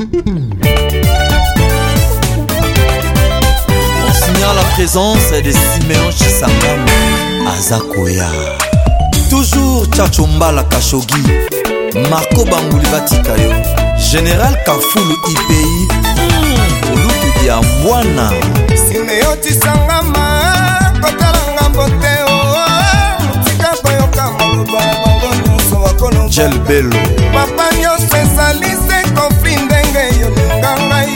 On signale la présence de Siméon Chisangam Azakoya. Toujours Tchachombala Kashogi, Marco Bangouli Batikayo, Général Kafoulu IPI, mmh, Olutu ya Mwana. Siméon Chisangama, Kotalanga Mboteo, Tika Koyoka Maluba, Bango Nuso Wakolo. Jel Bello. Papa Nyos Esalisa. kofri ndenge yo linga ngai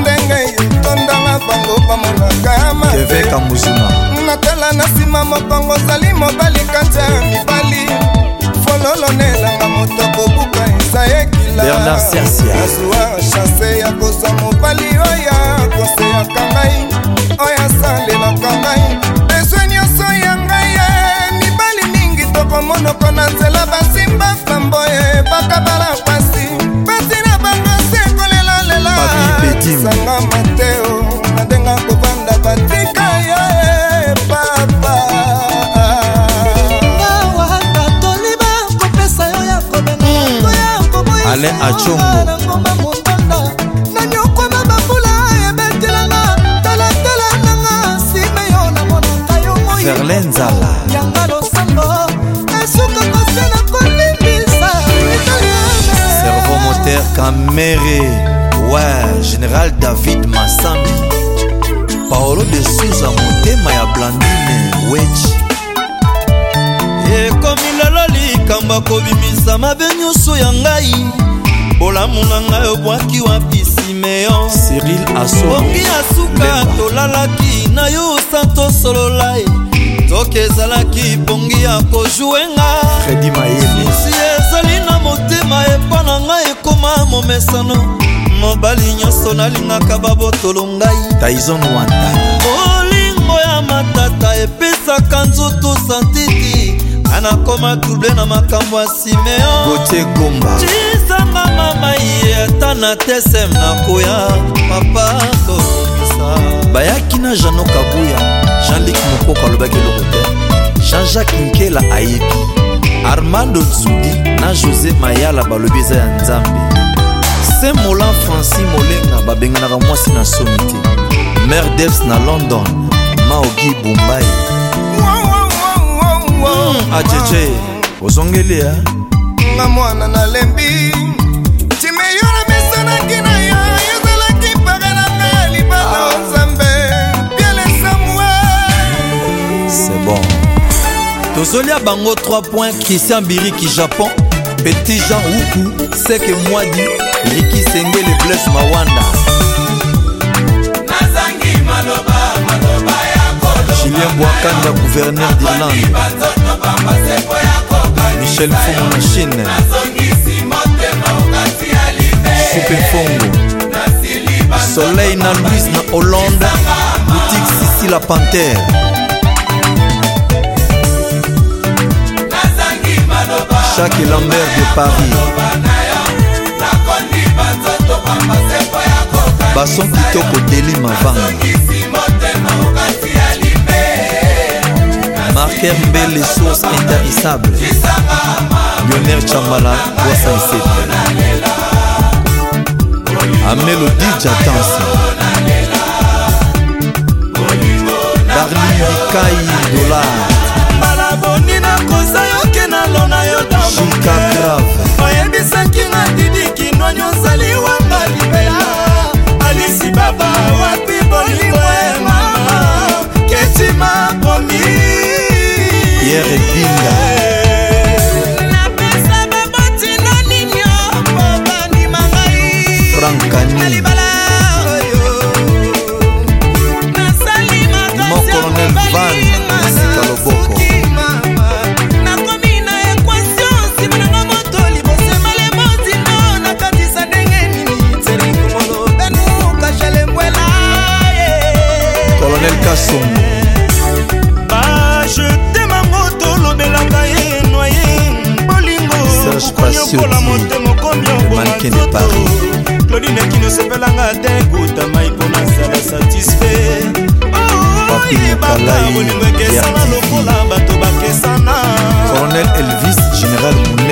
ndenge yo tondanga bango bamonaka ya mabekamuzuma natala na nsima mokongo ozali mobali kati ya mibali fololo nelanga moto kobuka eza ekila ozwa chanse ya kozwa mobali oyo akoseyaka ngai acongo verlin nzala yanga losambo esuka kose na kolimbisa servo moteur camere ouais général david masambi paolo de suza motema ya blandine wech ekomi lelo likambo akobimisa mabe nyonso ya ngai bolamu na ngai obwaki wapi simeo seril asoki ya suka tolalaki na yo sa tosolola ye soki ezalaki pongi ya kojuenga susi ezali na motema epa na ngai ekoma momesano mobali nyonso nalingaka babotolo ngai taizon wanda bolingo ya matata epesaka nzoto santiti anakoma duble na makambo ya simeo gotie gomba mama ye ata na tesem nakoya papa kobongisa bayaki na jano kabuya jean-lik mokoko alobaki eloko te jean-jacques nkela ayebi armando zudi na josé mayala balobi eza ya nzambe se molan franci molenga babenganaka mwasi na somi te mare devs na london maogi bumbai hmm, ajeje ah, ozongeli ya eh? nga mwana nalembi zolia bango 3 points christian biriki japon petit jean uku seke mwadi liki sengele bles mawanda julien bwakanda gouverneur d'irlande michel fumu na chine supe fongo soleil na louise na hollande boutique sisi la pantere jacques lambert de paris bason kitoko deli mavanga marker mbele source intarissable lionel chambala wasa esepe amélodie jatansi Darlene Kai Dollar ngalo na yo damoe bayebisaki nga didiki ndwani ozali wanga libela alisi baba wapi bolingo emama ketima komi yerebinga colonel kasongo bajete mango tolobelaka ye noye bolingokonyokola motema okombi obomao claudine kinosepelanga te kutamai mpo nasala satisfait oyebaka bolingo ekesana lokola bato bakesana colonel elvis général mune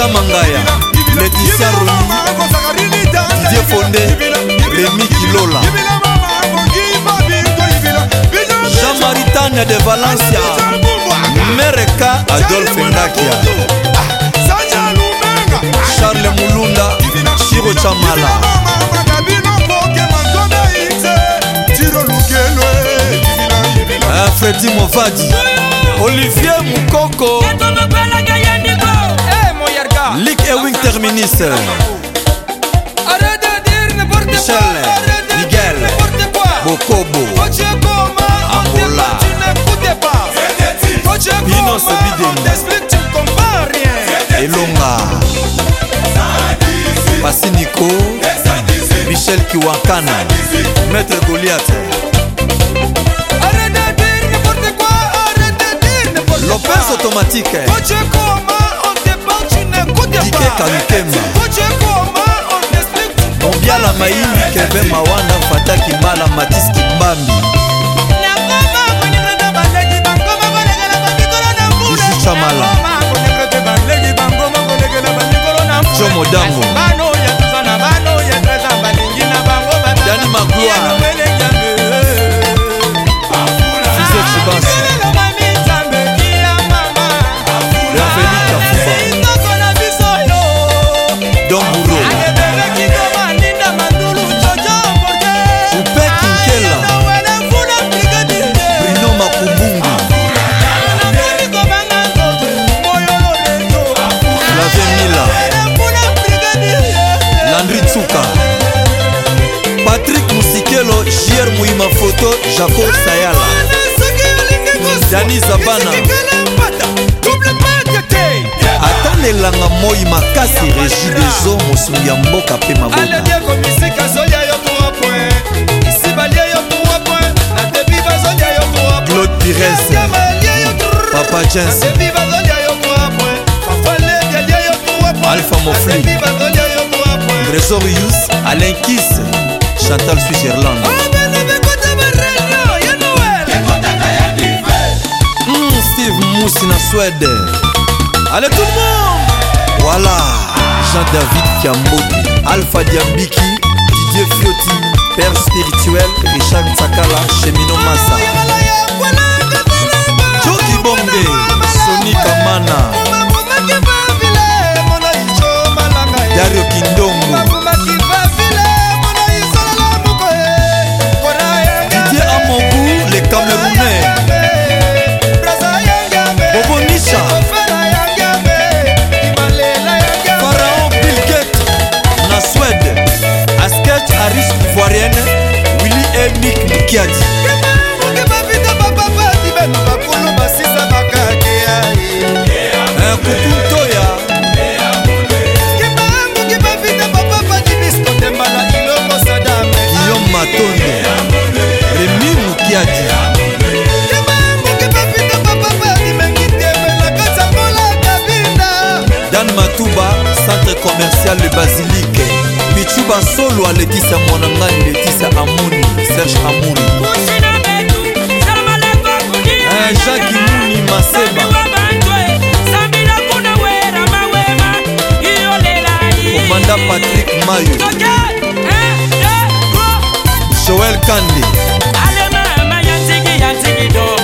sacha mangaya leticia romi didie fonde remi kilola jean-marie tania de valencia mereka adolphe ndakia charles mulunda shiro chamala eh, fredi movadi olivier mukoko Lick Ewing Terminus Michel Miguel Bokobo Amola Pinos Bidem Elonga Passy Nico Michel Kiwakana Maître Goliath Lopez automatique dikeka nkema mobiala mayimi keve mawana fata kimbala matis kimbambi isu camala jo modango lelo jier moyima foto jaco sayala dani zabana atanelanga moi makasi régi dezo mosungi ya mboka mpe mabota claude pires papa jens alpha mofli trésor yus alain kise Chantal Switzerland. Mmh, Steve Moussina Suède. Allez tout le monde Voilà Jean-David Kiambo Alpha Diambiki, Didier Fiotti, Père spirituel, Richard Sakala, Chemino Massa. Jogi Bonde, Sonika Mana Dario Kindo. camerounais bobo nisha pharaon bilget na suède asket aris ivoirienne willy enik mukiadi na solo alekisa mwana ngai letisa amoni serge amoni eh, jacques muni maseba komanda patrik mayo joel kande alema mayanzigi yanzigi do